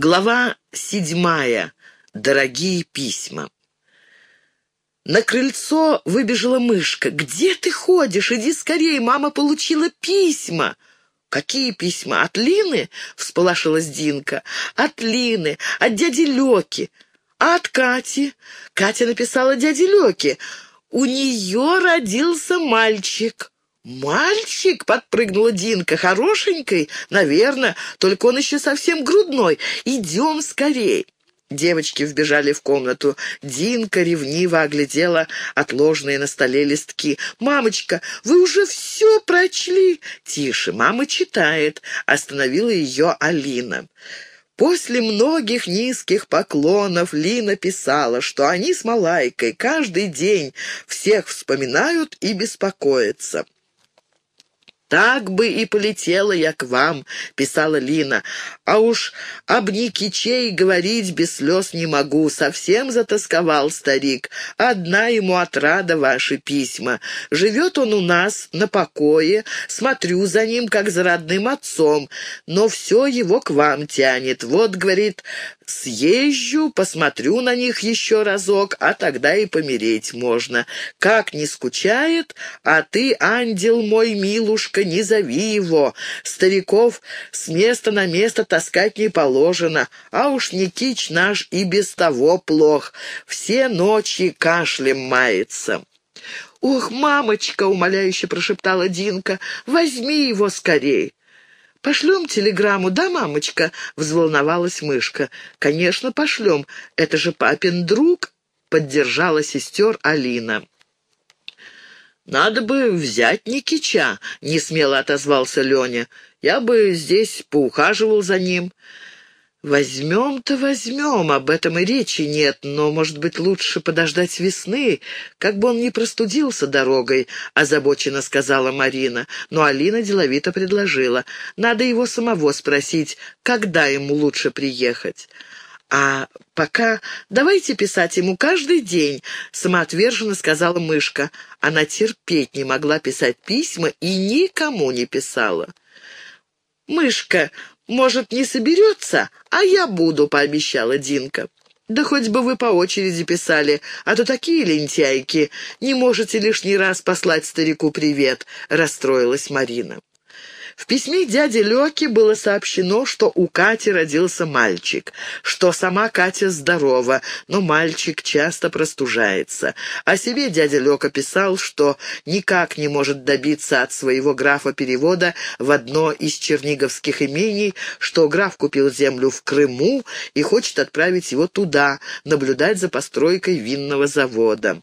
Глава седьмая. Дорогие письма. На крыльцо выбежала мышка. «Где ты ходишь? Иди скорее, мама получила письма!» «Какие письма? От Лины?» — всполошилась Динка. «От Лины, от дяди Лёки, а от Кати?» Катя написала дяде Лёке. «У неё родился мальчик». «Мальчик?» — подпрыгнула Динка. «Хорошенький? Наверное, только он еще совсем грудной. Идем скорей!» Девочки вбежали в комнату. Динка ревниво оглядела отложенные на столе листки. «Мамочка, вы уже все прочли?» «Тише, мама читает», — остановила ее Алина. После многих низких поклонов Лина писала, что они с Малайкой каждый день всех вспоминают и беспокоятся. «Так бы и полетела я к вам», — писала Лина. «А уж об Никичей говорить без слез не могу. Совсем затасковал старик. Одна ему отрада ваши письма. Живет он у нас на покое, смотрю за ним, как за родным отцом, но все его к вам тянет. Вот, говорит, Съезжу, посмотрю на них еще разок, а тогда и помереть можно. Как не скучает, а ты, ангел мой, милушка, не зови его. Стариков с места на место таскать не положено, а уж Никич наш и без того плох. Все ночи кашлем мается». «Ох, мамочка!» — умоляюще прошептала Динка. «Возьми его скорей!» «Пошлем телеграмму, да, мамочка?» — взволновалась мышка. «Конечно, пошлем. Это же папин друг», — поддержала сестер Алина. «Надо бы взять Никича», — несмело отозвался Леня. «Я бы здесь поухаживал за ним». «Возьмем-то возьмем, об этом и речи нет, но, может быть, лучше подождать весны, как бы он не простудился дорогой», — озабоченно сказала Марина. Но Алина деловито предложила. «Надо его самого спросить, когда ему лучше приехать». «А пока давайте писать ему каждый день», — самоотверженно сказала мышка. Она терпеть не могла писать письма и никому не писала. «Мышка, может, не соберется, а я буду», — пообещала Динка. «Да хоть бы вы по очереди писали, а то такие лентяйки. Не можете лишний раз послать старику привет», — расстроилась Марина. В письме дяди Лёки было сообщено, что у Кати родился мальчик, что сама Катя здорова, но мальчик часто простужается. О себе дядя Лёка писал, что никак не может добиться от своего графа перевода в одно из черниговских имений, что граф купил землю в Крыму и хочет отправить его туда, наблюдать за постройкой винного завода.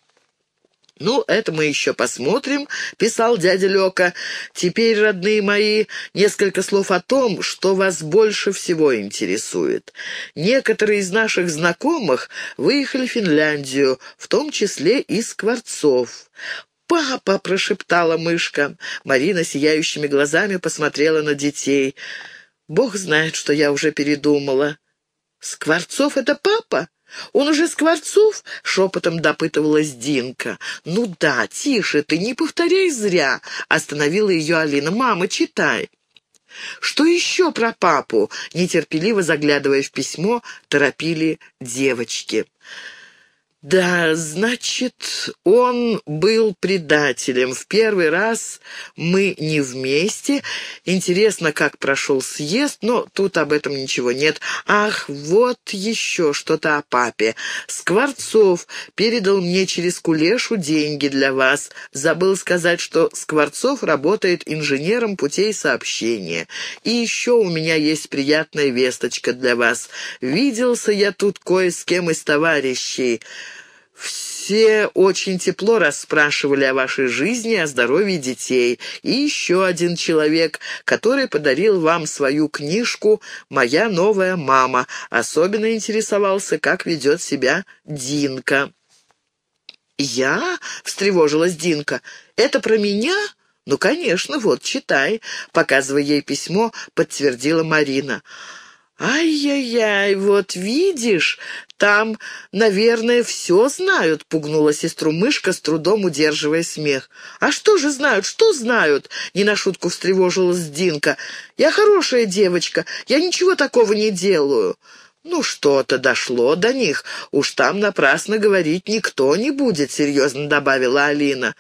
«Ну, это мы еще посмотрим», — писал дядя Лёка. «Теперь, родные мои, несколько слов о том, что вас больше всего интересует. Некоторые из наших знакомых выехали в Финляндию, в том числе и Скворцов. «Папа!» — прошептала мышка. Марина сияющими глазами посмотрела на детей. «Бог знает, что я уже передумала». «Скворцов — это папа?» «Он уже Скворцов?» — шепотом допытывалась Динка. «Ну да, тише ты, не повторяй зря!» — остановила ее Алина. «Мама, читай!» «Что еще про папу?» — нетерпеливо заглядывая в письмо, торопили девочки. Да, значит, он был предателем. В первый раз мы не вместе. Интересно, как прошел съезд, но тут об этом ничего нет. Ах, вот еще что-то о папе. Скворцов передал мне через Кулешу деньги для вас. Забыл сказать, что Скворцов работает инженером путей сообщения. И еще у меня есть приятная весточка для вас. Виделся я тут кое с кем из товарищей. Все очень тепло расспрашивали о вашей жизни, о здоровье детей. И еще один человек, который подарил вам свою книжку «Моя новая мама», особенно интересовался, как ведет себя Динка. «Я?» — встревожилась Динка. «Это про меня?» «Ну, конечно, вот, читай», — показывая ей письмо, подтвердила Марина. «Ай-яй-яй, вот видишь, там, наверное, все знают», — пугнула сестру мышка, с трудом удерживая смех. «А что же знают, что знают?» — не на шутку встревожилась Динка. «Я хорошая девочка, я ничего такого не делаю». «Ну, что-то дошло до них. Уж там напрасно говорить никто не будет», — серьезно добавила Алина.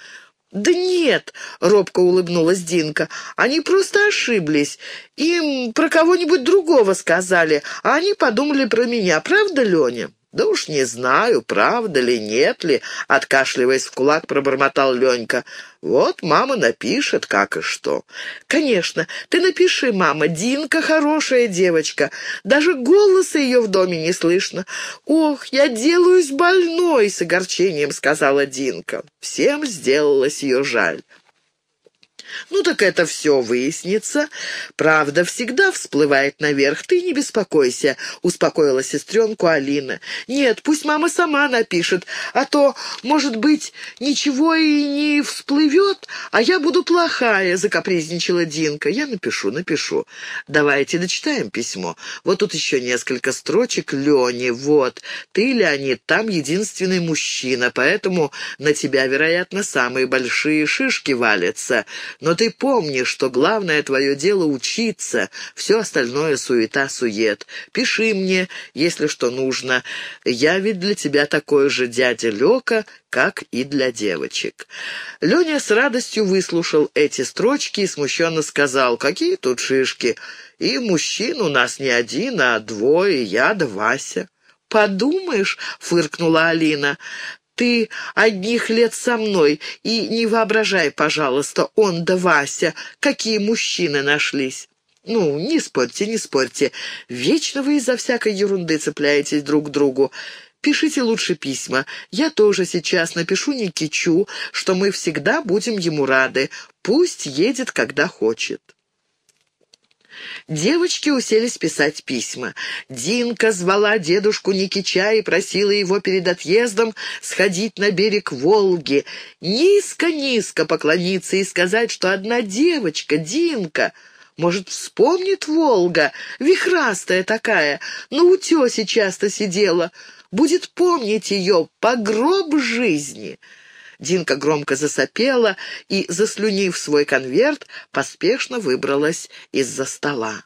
«Да нет», — робко улыбнулась Динка, — «они просто ошиблись. Им про кого-нибудь другого сказали, а они подумали про меня. Правда, Леня?» «Да уж не знаю, правда ли, нет ли», — откашливаясь в кулак, пробормотал Ленька. «Вот мама напишет, как и что». «Конечно, ты напиши, мама, Динка хорошая девочка. Даже голоса ее в доме не слышно». «Ох, я делаюсь больной», — с огорчением сказала Динка. Всем сделалось ее жаль. «Ну так это все выяснится. Правда всегда всплывает наверх. Ты не беспокойся», — успокоила сестренку Алина. «Нет, пусть мама сама напишет, а то, может быть, ничего и не всплывет, а я буду плохая», — закапризничала Динка. «Я напишу, напишу. Давайте дочитаем письмо. Вот тут еще несколько строчек Лене. Вот. Ты, Леонид, там единственный мужчина, поэтому на тебя, вероятно, самые большие шишки валятся. Но ты помни, что главное твое дело — учиться, все остальное — суета-сует. Пиши мне, если что нужно. Я ведь для тебя такой же дядя Лёка, как и для девочек». Леня с радостью выслушал эти строчки и смущенно сказал, «Какие тут шишки? И мужчин у нас не один, а двое, я да Вася». «Подумаешь», — фыркнула Алина, ты одних лет со мной, и не воображай, пожалуйста, он да Вася, какие мужчины нашлись. Ну, не спорьте, не спорьте. Вечно вы из-за всякой ерунды цепляетесь друг к другу. Пишите лучше письма. Я тоже сейчас напишу Никичу, что мы всегда будем ему рады. Пусть едет, когда хочет. Девочки уселись писать письма. Динка звала дедушку Никича и просила его перед отъездом сходить на берег Волги, низко-низко поклониться и сказать, что одна девочка, Динка, может, вспомнит Волга, вихрастая такая, на утесе часто сидела, будет помнить ее по гроб жизни». Динка громко засопела и, заслюнив свой конверт, поспешно выбралась из-за стола.